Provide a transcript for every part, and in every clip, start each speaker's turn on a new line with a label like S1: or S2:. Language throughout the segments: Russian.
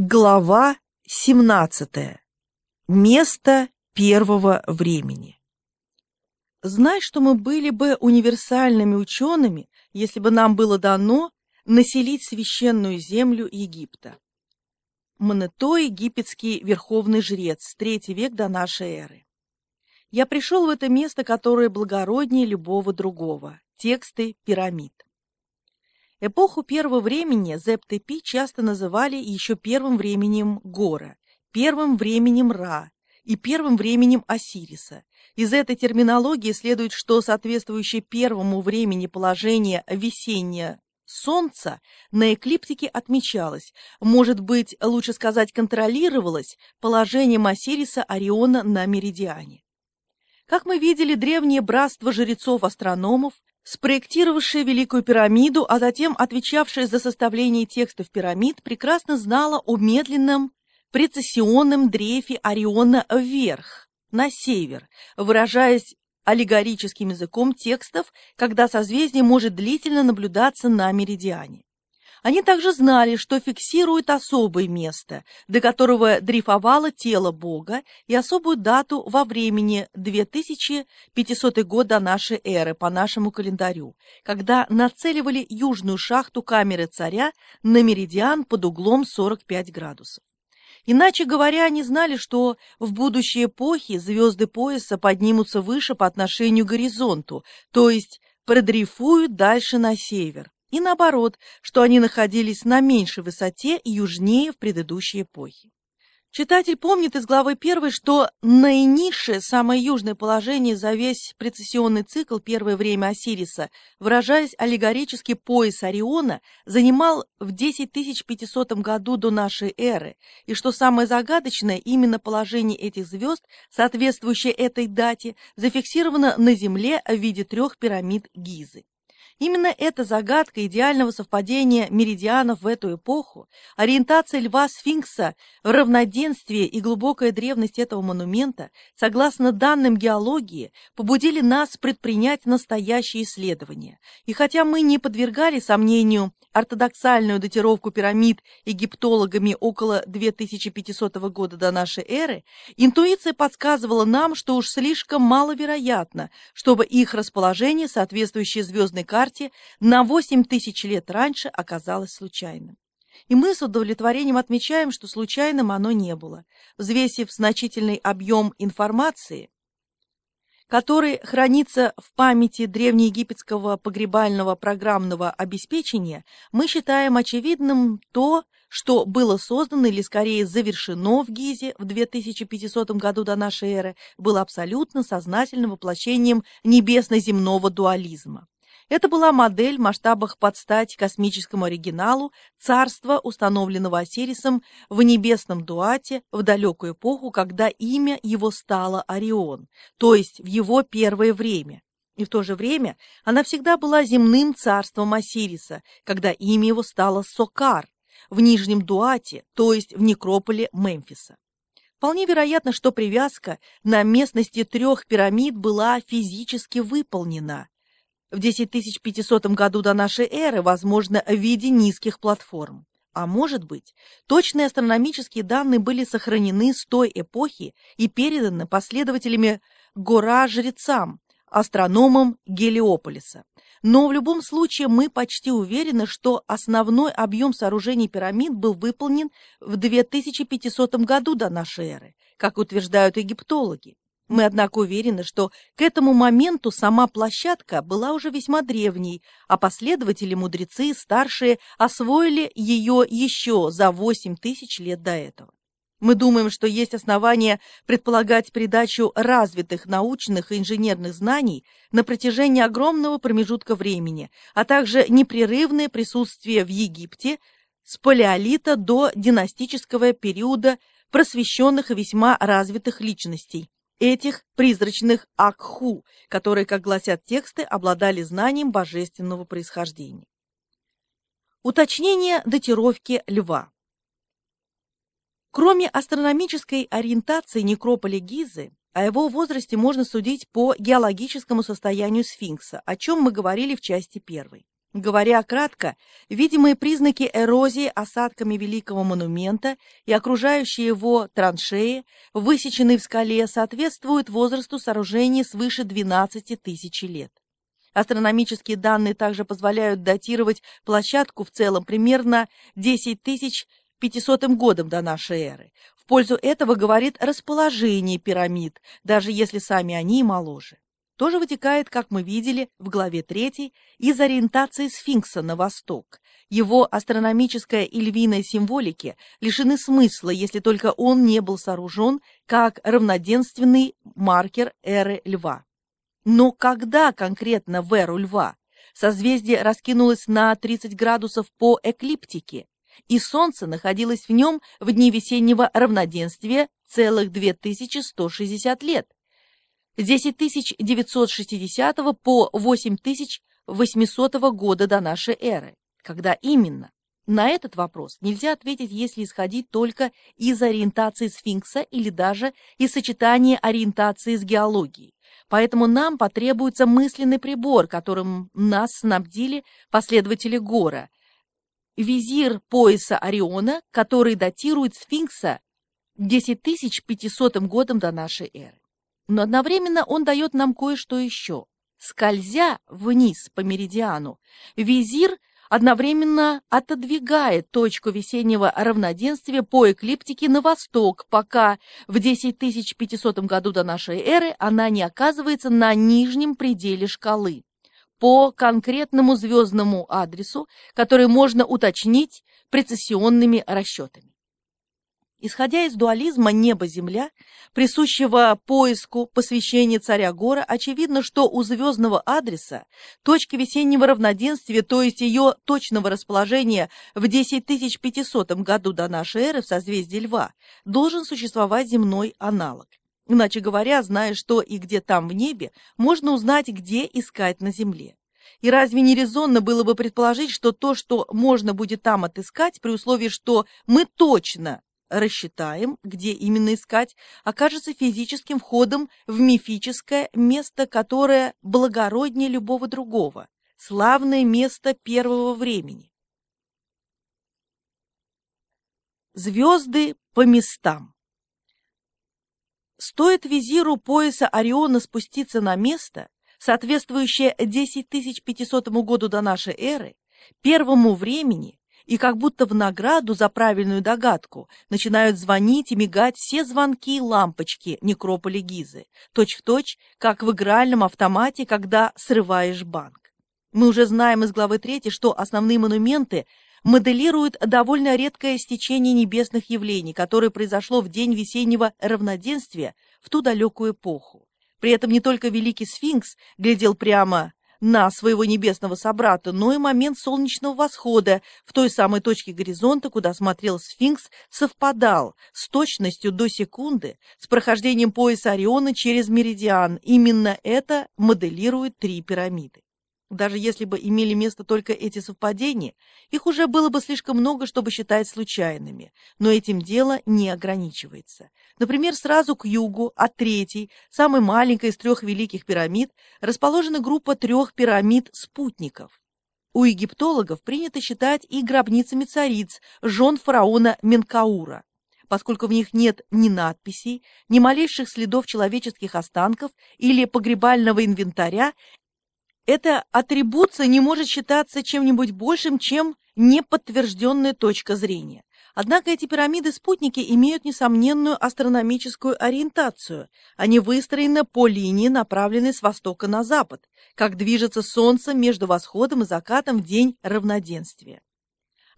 S1: Глава 17. Место первого времени. Знай, что мы были бы универсальными учеными, если бы нам было дано населить священную землю Египта. Мането, египетский верховный жрец, третий век до нашей эры. Я пришел в это место, которое благороднее любого другого. Тексты пирамид. Эпоху первого времени Зептепи часто называли еще первым временем Гора, первым временем Ра и первым временем Осириса. Из этой терминологии следует, что соответствующее первому времени положение весеннее Солнца на эклиптике отмечалось, может быть, лучше сказать, контролировалось положением Осириса Ориона на меридиане. Как мы видели, древнее братство жрецов-астрономов спроектировавшая Великую пирамиду, а затем отвечавшая за составление текстов пирамид, прекрасно знала о медленном прецессионном дрейфе Ориона вверх, на север, выражаясь аллегорическим языком текстов, когда созвездие может длительно наблюдаться на меридиане. Они также знали, что фиксируют особое место, до которого дрейфовало тело Бога, и особую дату во времени 2500 год до нашей эры по нашему календарю, когда нацеливали южную шахту камеры царя на меридиан под углом 45 градусов. Иначе говоря, они знали, что в будущей эпохе звезды пояса поднимутся выше по отношению к горизонту, то есть продрейфуют дальше на север, и наоборот, что они находились на меньшей высоте и южнее в предыдущей эпохе. Читатель помнит из главы 1, что наинизшее, самое южное положение за весь прецессионный цикл первое время Осириса, выражаясь аллегорически пояс Ориона, занимал в 10500 году до нашей эры, и что самое загадочное, именно положение этих звезд, соответствующее этой дате, зафиксировано на Земле в виде трех пирамид Гизы. Именно эта загадка идеального совпадения меридианов в эту эпоху, ориентация льва-сфинкса в равноденствие и глубокая древность этого монумента, согласно данным геологии, побудили нас предпринять настоящие исследования. И хотя мы не подвергали сомнению ортодоксальную датировку пирамид египтологами около 2500 года до нашей эры, интуиция подсказывала нам, что уж слишком маловероятно, чтобы их расположение, соответствующее звездной карте, на 8 тысяч лет раньше оказалось случайным. И мы с удовлетворением отмечаем, что случайным оно не было. Взвесив значительный объем информации, который хранится в памяти древнеегипетского погребального программного обеспечения, мы считаем очевидным то, что было создано или скорее завершено в Гизе в 2500 году до нашей эры, было абсолютно сознательным воплощением небесно-земного дуализма. Это была модель в масштабах под стать космическому оригиналу царства, установленного Осирисом в небесном дуате в далекую эпоху, когда имя его стало Орион, то есть в его первое время. И в то же время она всегда была земным царством Осириса, когда имя его стало Сокар, в Нижнем Дуате, то есть в некрополе Мемфиса. Вполне вероятно, что привязка на местности трех пирамид была физически выполнена, в 10500 году до нашей эры, возможно, в виде низких платформ. А может быть, точные астрономические данные были сохранены с той эпохи и переданы последователями Гора-жрецам, астрономам Гелиополиса. Но в любом случае мы почти уверены, что основной объем сооружений пирамид был выполнен в 2500 году до нашей эры, как утверждают египтологи. Мы, однако, уверены, что к этому моменту сама площадка была уже весьма древней, а последователи-мудрецы старшие освоили ее еще за 8 тысяч лет до этого. Мы думаем, что есть основания предполагать передачу развитых научных и инженерных знаний на протяжении огромного промежутка времени, а также непрерывное присутствие в Египте с палеолита до династического периода просвещенных и весьма развитых личностей, этих призрачных Акху, которые, как гласят тексты, обладали знанием божественного происхождения. Уточнение датировки льва. Кроме астрономической ориентации некрополя Гизы, о его возрасте можно судить по геологическому состоянию сфинкса, о чем мы говорили в части первой. Говоря кратко, видимые признаки эрозии осадками Великого монумента и окружающие его траншеи, высеченные в скале, соответствуют возрасту сооружений свыше 12 тысяч лет. Астрономические данные также позволяют датировать площадку в целом примерно 10 500 годом до нашей эры. В пользу этого говорит расположение пирамид, даже если сами они моложе тоже вытекает, как мы видели в главе 3, из ориентации сфинкса на восток. Его астрономическая и львиная символики лишены смысла, если только он не был сооружен как равноденственный маркер эры льва. Но когда конкретно в эру льва созвездие раскинулось на 30 градусов по эклиптике, и Солнце находилось в нем в дни весеннего равноденствия целых 2160 лет, 10960 по 8800 года до нашей эры. Когда именно? На этот вопрос нельзя ответить, если исходить только из ориентации сфинкса или даже из сочетания ориентации с геологией. Поэтому нам потребуется мысленный прибор, которым нас снабдили последователи Гора, визир пояса Ориона, который датирует сфинкса 10500 годом до нашей эры но одновременно он дает нам кое-что еще. Скользя вниз по меридиану, визир одновременно отодвигает точку весеннего равноденствия по эклиптике на восток, пока в 10500 году до нашей эры она не оказывается на нижнем пределе шкалы по конкретному звездному адресу, который можно уточнить прецессионными расчетами. Исходя из дуализма небо-земля, присущего поиску посвящения царя Гора, очевидно, что у звездного адреса точки весеннего равноденствия, то есть ее точного расположения в 10500 году до нашей эры в созвездии Льва, должен существовать земной аналог. Иначе говоря, зная, что и где там в небе, можно узнать, где искать на земле. И разве не резонно было бы предположить, что то, что можно будет там отыскать, при условии, что мы точно рассчитаем, где именно искать, окажется физическим входом в мифическое место, которое благороднее любого другого, славное место первого времени. Звезды по местам. Стоит визиру пояса Ориона спуститься на место, соответствующее 10500 году до нашей эры, первому времени, и как будто в награду за правильную догадку начинают звонить и мигать все звонки и лампочки некрополя Гизы, точь-в-точь, точь, как в игральном автомате, когда срываешь банк. Мы уже знаем из главы 3, что основные монументы моделируют довольно редкое стечение небесных явлений, которое произошло в день весеннего равноденствия в ту далекую эпоху. При этом не только Великий Сфинкс глядел прямо на своего небесного собрата, но и момент солнечного восхода в той самой точке горизонта, куда смотрел сфинкс, совпадал с точностью до секунды с прохождением пояса Ориона через меридиан. Именно это моделирует три пирамиды. Даже если бы имели место только эти совпадения, их уже было бы слишком много, чтобы считать случайными. Но этим дело не ограничивается. Например, сразу к югу, от третьей, самой маленькой из трех великих пирамид, расположена группа трех пирамид-спутников. У египтологов принято считать и гробницами цариц, жен фараона Менкаура поскольку в них нет ни надписей, ни малейших следов человеческих останков или погребального инвентаря, эта атрибуция не может считаться чем-нибудь большим, чем неподтвержденная точка зрения. Однако эти пирамиды-спутники имеют несомненную астрономическую ориентацию. Они выстроены по линии, направленной с востока на запад, как движется Солнце между восходом и закатом в день равноденствия.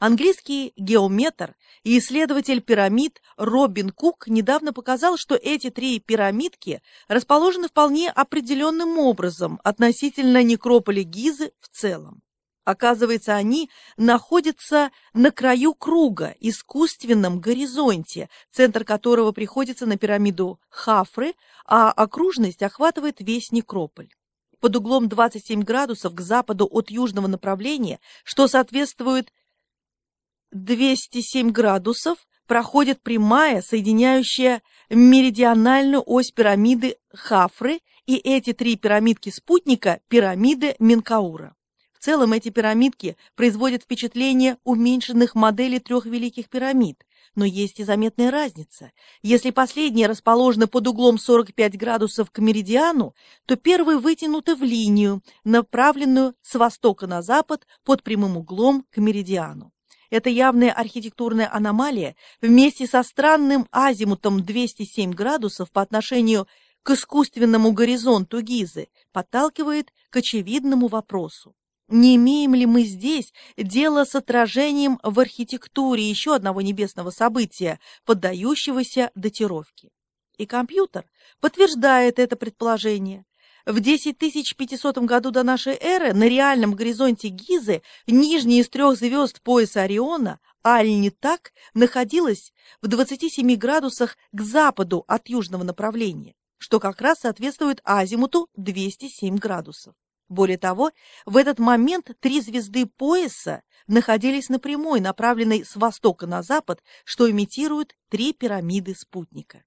S1: Английский геометр и исследователь пирамид Робин Кук недавно показал, что эти три пирамидки расположены вполне определенным образом относительно некрополя Гизы в целом. Оказывается, они находятся на краю круга, искусственном горизонте, центр которого приходится на пирамиду Хафры, а окружность охватывает весь некрополь под углом 27 градусов к западу от южного направления, что соответствует 207 градусов проходит прямая, соединяющая меридиональную ось пирамиды Хафры и эти три пирамидки спутника – пирамиды Менкаура. В целом эти пирамидки производят впечатление уменьшенных моделей трех великих пирамид, но есть и заметная разница. Если последняя расположена под углом 45 градусов к меридиану, то первые вытянуты в линию, направленную с востока на запад под прямым углом к меридиану. Эта явная архитектурная аномалия вместе со странным азимутом 207 градусов по отношению к искусственному горизонту Гизы подталкивает к очевидному вопросу. Не имеем ли мы здесь дело с отражением в архитектуре еще одного небесного события, поддающегося датировке? И компьютер подтверждает это предположение. В 10500 году до нашей эры на реальном горизонте Гизы, нижней из трех звезд пояса Ориона, Аль-Нитак находилась в 27 градусах к западу от южного направления, что как раз соответствует азимуту 207 градусов. Более того, в этот момент три звезды пояса находились на прямой, направленной с востока на запад, что имитирует три пирамиды спутника.